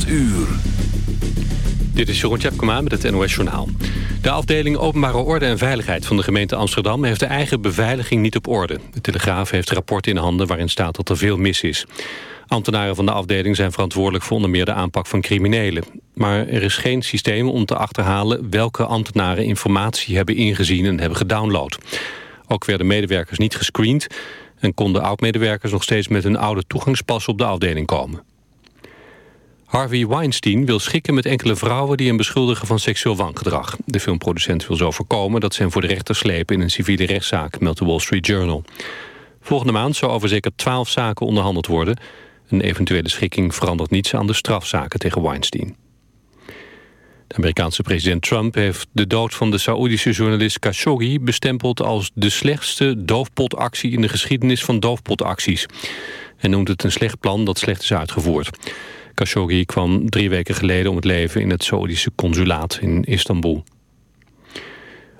8 uur. Dit is Jeroen Tjepkema met het NOS Journaal. De afdeling Openbare Orde en Veiligheid van de gemeente Amsterdam... heeft de eigen beveiliging niet op orde. De Telegraaf heeft rapport in handen waarin staat dat er veel mis is. Ambtenaren van de afdeling zijn verantwoordelijk voor onder meer de aanpak van criminelen. Maar er is geen systeem om te achterhalen welke ambtenaren informatie hebben ingezien en hebben gedownload. Ook werden medewerkers niet gescreend en konden oud-medewerkers nog steeds met een oude toegangspas op de afdeling komen. Harvey Weinstein wil schikken met enkele vrouwen die hem beschuldigen van seksueel wangedrag. De filmproducent wil zo voorkomen dat ze hem voor de rechter slepen in een civiele rechtszaak, meldt de Wall Street Journal. Volgende maand zou over zeker twaalf zaken onderhandeld worden. Een eventuele schikking verandert niets aan de strafzaken tegen Weinstein. De Amerikaanse president Trump heeft de dood van de Saoedische journalist Khashoggi bestempeld als de slechtste doofpotactie in de geschiedenis van doofpotacties. Hij noemt het een slecht plan dat slecht is uitgevoerd. Khashoggi kwam drie weken geleden om het leven in het Saoedische consulaat in Istanbul.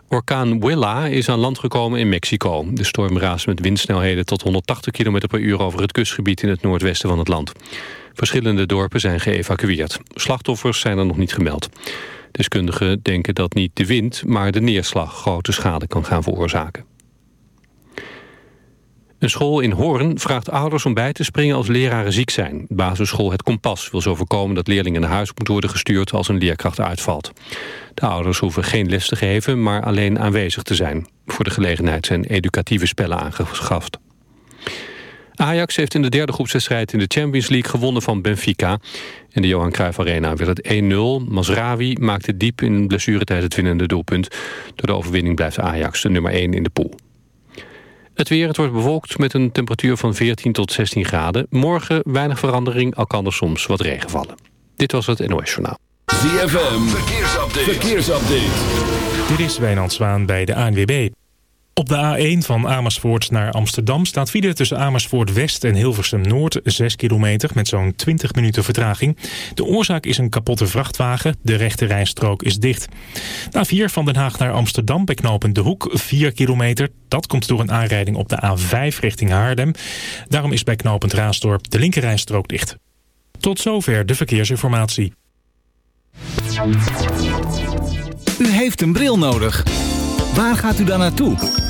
Orkaan Willa is aan land gekomen in Mexico. De storm raast met windsnelheden tot 180 km per uur over het kustgebied in het noordwesten van het land. Verschillende dorpen zijn geëvacueerd. Slachtoffers zijn er nog niet gemeld. Deskundigen denken dat niet de wind, maar de neerslag grote schade kan gaan veroorzaken. Een school in Hoorn vraagt ouders om bij te springen als leraren ziek zijn. Basisschool Het Kompas wil zo voorkomen dat leerlingen naar huis moeten worden gestuurd als een leerkracht uitvalt. De ouders hoeven geen les te geven, maar alleen aanwezig te zijn. Voor de gelegenheid zijn educatieve spellen aangeschaft. Ajax heeft in de derde groepswedstrijd in de Champions League gewonnen van Benfica. In de Johan Cruijff Arena werd het 1-0. Masrawi maakte diep in blessuretijd het winnende doelpunt. Door de overwinning blijft Ajax de nummer 1 in de pool. Het weer, het wordt bewolkt met een temperatuur van 14 tot 16 graden. Morgen weinig verandering, al kan er soms wat regen vallen. Dit was het NOS Journaal. ZFM, verkeersupdate. verkeersupdate. Dit is Wijnand Zwaan bij de ANWB. Op de A1 van Amersfoort naar Amsterdam staat file tussen Amersfoort West en Hilversum Noord 6 kilometer met zo'n 20 minuten vertraging. De oorzaak is een kapotte vrachtwagen. De rechte rijstrook is dicht. Na 4 van Den Haag naar Amsterdam bij knooppunt De Hoek 4 kilometer. Dat komt door een aanrijding op de A5 richting Haarlem. Daarom is bij knooppunt Raasdorp de linkerrijstrook dicht. Tot zover de verkeersinformatie. U heeft een bril nodig. Waar gaat u dan naartoe?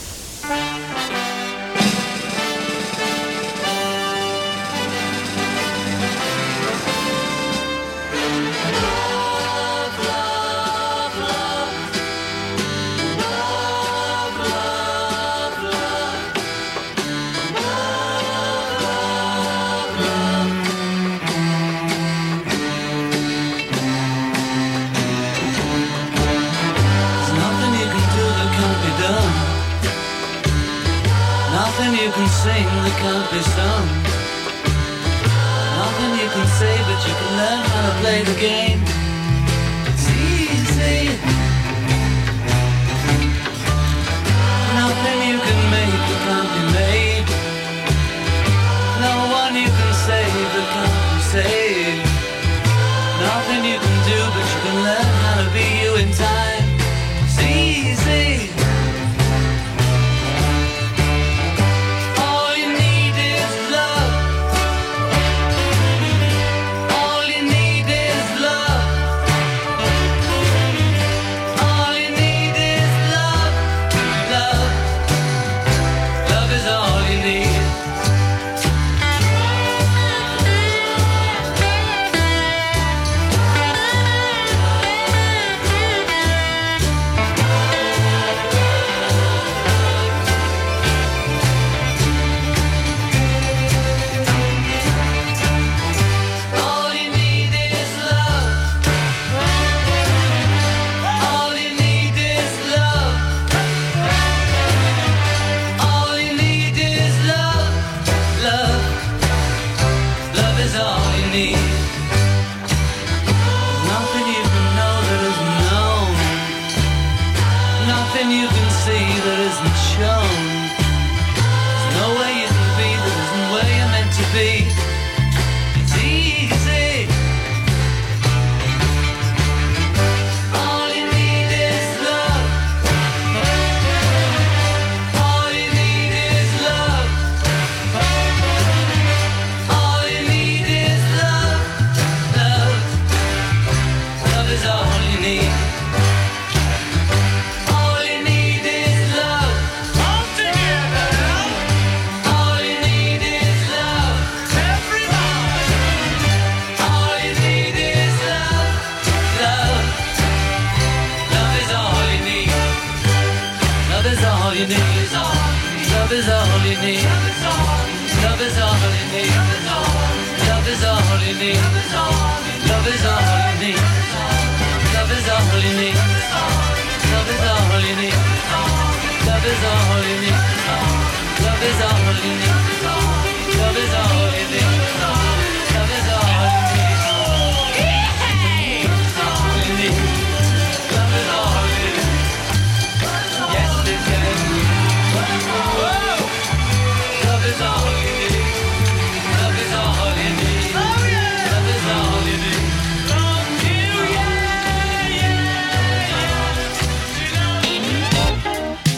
can't be sung. Nothing you can say, but you can learn how to play the game. It's easy. Nothing you can make but can't be made. No one you can save but can't be saved.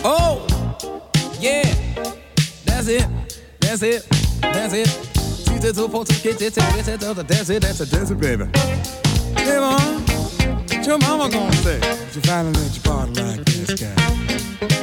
Oh, that's it, that's it, that's it. That's it, that's it, that's it, that's it, baby. Hey, mom, what your mama gonna say? You finally let your body like this guy.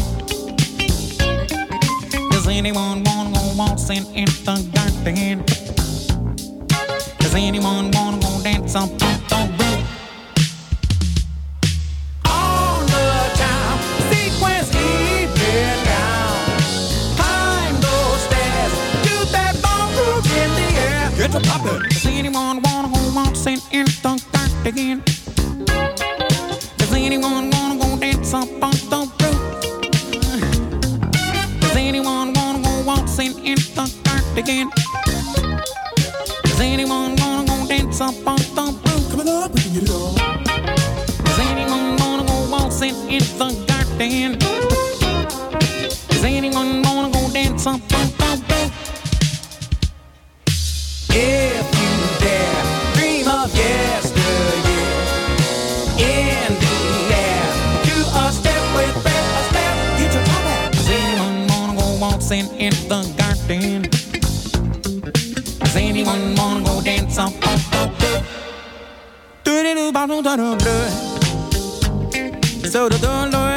Anyone wanna go waltzing in the garden? Does anyone wanna go dance up on the roof? On the time, sequence even down. Climb those stairs, do that ballroom in the air. Get to poppin'. Does anyone wanna go waltzing in the garden? in the dark again. dancing in the garden. Does anyone wanna go dance on the do do do do do do do do do do do do do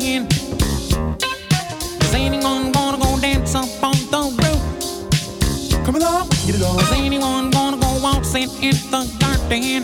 garden? Does anyone wanna go dance up on the roof? Come along, get it on. Does anyone wanna go waltzing in the garden?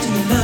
to love.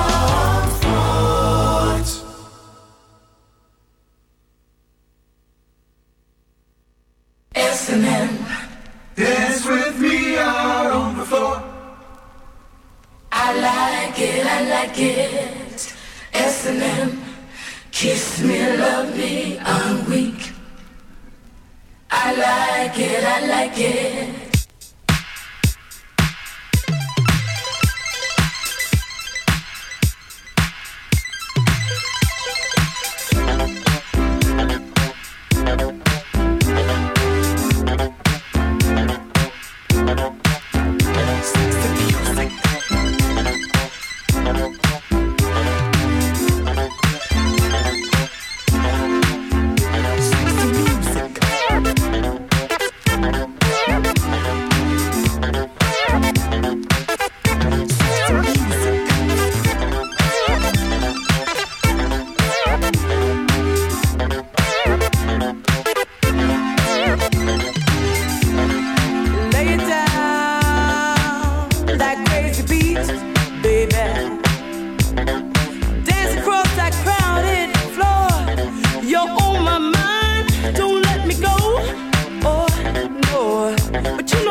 But you know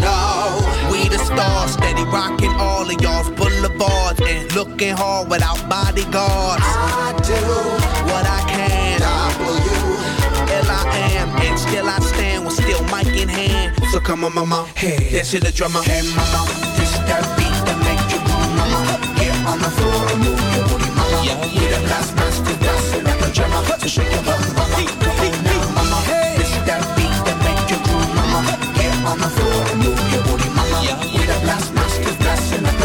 the stars, steady rocking all of y'all's boulevards and looking hard without bodyguards. I do what I can. W L I am, and still I stand with still mic in hand. So come on, mama, hey, this is the drummer. Hey, mama, this that beat that make you move, mama. Get on the floor and move your booty, mama. Yeah, We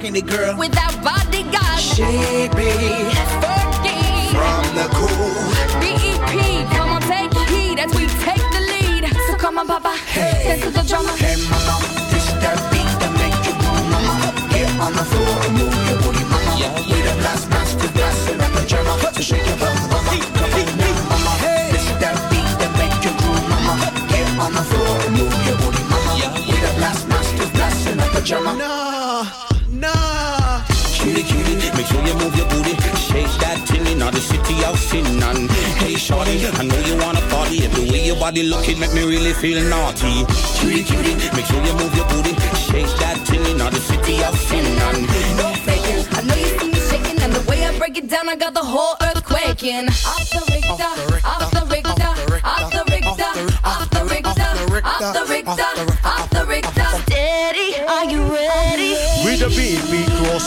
How we rocking it, girl. Without bodyguards. Shake me Fergie. from the cool. BEP, come on, take heed as we take the lead. So come on, Papa, dance to the drummer. Hey mama, this that beat that make you move, mama. Get on the floor and move your booty, mama. We the last master dancing like a drummer. So shake your bum, mama. Come on now, mama. This that beat that make you groove, mama. Get on the floor and move your booty, mama. We the last master dancing like a drummer. Nah, the city. And hey, shorty, I know you wanna party. The way your body looking make me really feel naughty. Cutie, cutie, make sure you move your booty. Shake that titty, now the city of sin. And No faking, I know you see me shaking, and the way I break it down, I got the whole earth quaking. Off the Richter, off the Richter, off the Richter, off the Richter, off the Richter, off the Richter. Steady,